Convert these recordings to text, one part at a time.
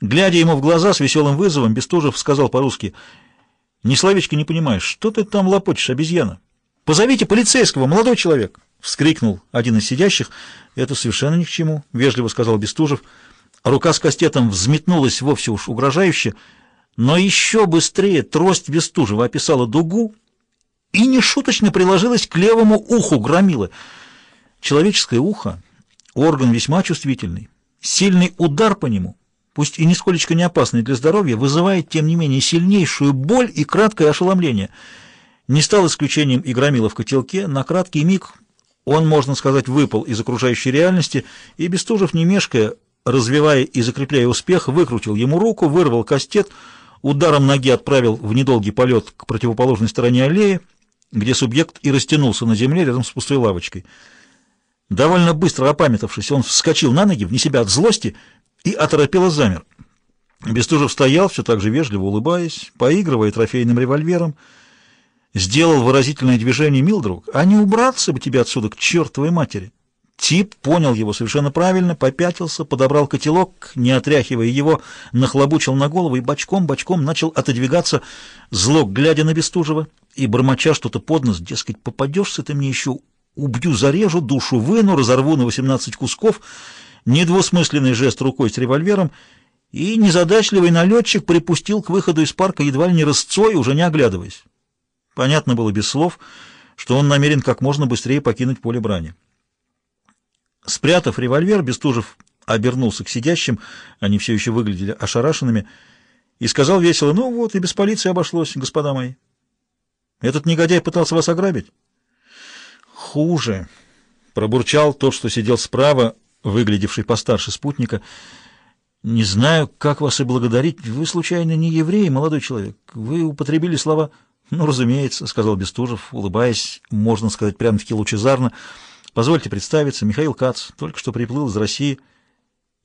Глядя ему в глаза с веселым вызовом, Бестужев сказал по-русски, «Ни словечки не понимаешь, что ты там лопочешь, обезьяна? Позовите полицейского, молодой человек!» — вскрикнул один из сидящих. «Это совершенно ни к чему», — вежливо сказал Бестужев. Рука с кастетом взметнулась вовсе уж угрожающе, но еще быстрее трость Бестужева описала дугу и нешуточно приложилась к левому уху громилы. Человеческое ухо — орган весьма чувствительный. Сильный удар по нему — пусть и нисколечко не опасный для здоровья, вызывает, тем не менее, сильнейшую боль и краткое ошеломление. Не стал исключением и громила в котелке, на краткий миг он, можно сказать, выпал из окружающей реальности, и Бестужев, не мешкая, развивая и закрепляя успех, выкрутил ему руку, вырвал кастет, ударом ноги отправил в недолгий полет к противоположной стороне аллеи, где субъект и растянулся на земле рядом с пустой лавочкой. Довольно быстро опамятавшись, он вскочил на ноги, вне себя от злости, и оторопело замер. Бестужев стоял, все так же вежливо улыбаясь, поигрывая трофейным револьвером, сделал выразительное движение «Мил друг, а не убраться бы тебе отсюда к чертовой матери!» Тип понял его совершенно правильно, попятился, подобрал котелок, не отряхивая его, нахлобучил на голову и бочком-бочком начал отодвигаться, зло глядя на Бестужева и бормоча что-то под нос, дескать, попадешься ты мне еще, убью, зарежу, душу выну, разорву на восемнадцать кусков — недвусмысленный жест рукой с револьвером, и незадачливый налетчик припустил к выходу из парка едва ли не рысцой, уже не оглядываясь. Понятно было без слов, что он намерен как можно быстрее покинуть поле брани. Спрятав револьвер, Бестужев обернулся к сидящим, они все еще выглядели ошарашенными, и сказал весело, «Ну вот, и без полиции обошлось, господа мои. Этот негодяй пытался вас ограбить?» «Хуже», — пробурчал тот, что сидел справа, выглядевший постарше спутника. «Не знаю, как вас и благодарить. Вы, случайно, не еврей, молодой человек? Вы употребили слова...» «Ну, разумеется», — сказал Бестужев, улыбаясь, можно сказать, прямо-таки лучезарно. «Позвольте представиться, Михаил Кац, только что приплыл из России».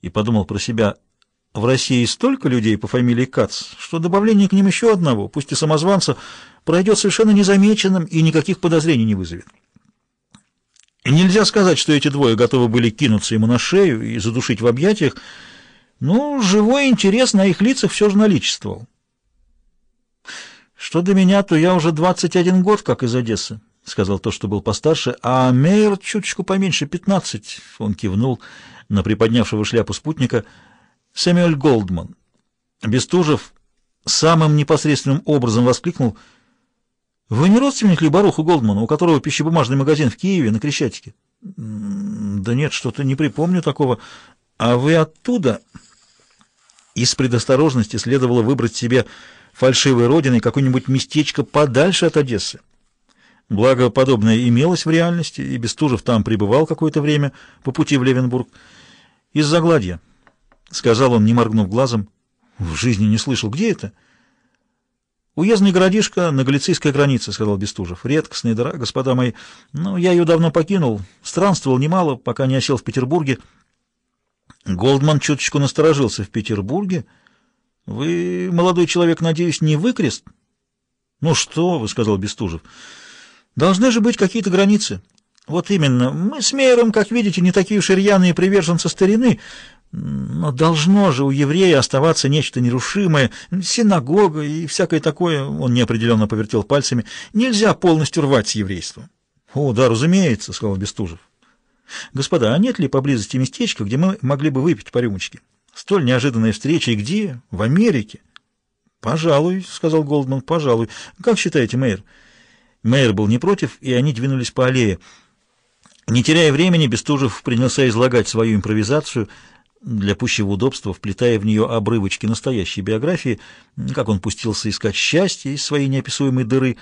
И подумал про себя, в России столько людей по фамилии Кац, что добавление к ним еще одного, пусть и самозванца, пройдет совершенно незамеченным и никаких подозрений не вызовет. Нельзя сказать, что эти двое готовы были кинуться ему на шею и задушить в объятиях, но живой интерес на их лицах все же наличествовал. «Что до меня, то я уже 21 год, как из Одессы», — сказал то, что был постарше, «а Мейер чуточку поменьше, 15», — он кивнул на приподнявшего шляпу спутника, «Сэмюэль Голдман». Бестужев самым непосредственным образом воскликнул — вы не родственник ли Баруху Голдмана, у которого пищебумажный магазин в Киеве на Крещатике? Да нет, что-то не припомню такого. А вы оттуда? Из предосторожности следовало выбрать себе фальшивой родиной какое-нибудь местечко подальше от Одессы. Благо, подобное имелось в реальности, и Бестужев там пребывал какое-то время по пути в Левенбург. Из Загладья, — сказал он, не моргнув глазом. В жизни не слышал. Где это? — «Уездный городишко на галицийской границе», — сказал Бестужев. «Редкостная дыра, господа мои. Но я ее давно покинул. Странствовал немало, пока не осел в Петербурге». Голдман чуточку насторожился в Петербурге. «Вы, молодой человек, надеюсь, не выкрест?» «Ну что вы», — сказал Бестужев. «Должны же быть какие-то границы». «Вот именно. Мы с Мейером, как видите, не такие уж рьяные приверженцы старины». Но должно же у еврея оставаться нечто нерушимое, синагога и всякое такое, он неопределенно повертел пальцами, нельзя полностью рвать с еврейством. — О, да, разумеется, — сказал Бестужев. — Господа, а нет ли поблизости местечка, где мы могли бы выпить по рюмочке? Столь неожиданная встреча, и где? В Америке? — Пожалуй, — сказал Голдман, — пожалуй. Как считаете, мэр? Мэр был не против, и они двинулись по аллее. Не теряя времени, Бестужев принялся излагать свою импровизацию — для пущего удобства, вплетая в нее обрывочки настоящей биографии, как он пустился искать счастье из своей неописуемой дыры,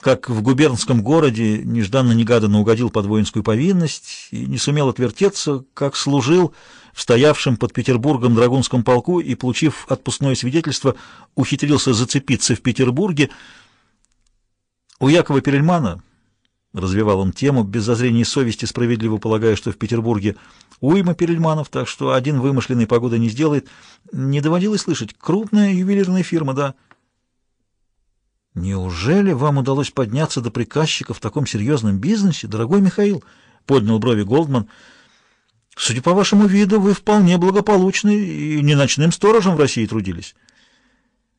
как в губернском городе нежданно-негаданно угодил под воинскую повинность и не сумел отвертеться, как служил в стоявшем под Петербургом драгунском полку и, получив отпускное свидетельство, ухитрился зацепиться в Петербурге. У Якова Перельмана Развивал он тему, без зазрения совести, справедливо полагая, что в Петербурге уйма перельманов, так что один вымышленный погода не сделает. Не доводилось слышать. Крупная ювелирная фирма, да. «Неужели вам удалось подняться до приказчика в таком серьезном бизнесе, дорогой Михаил?» — поднял брови Голдман. Судя по вашему виду, вы вполне благополучны и не ночным сторожем в России трудились.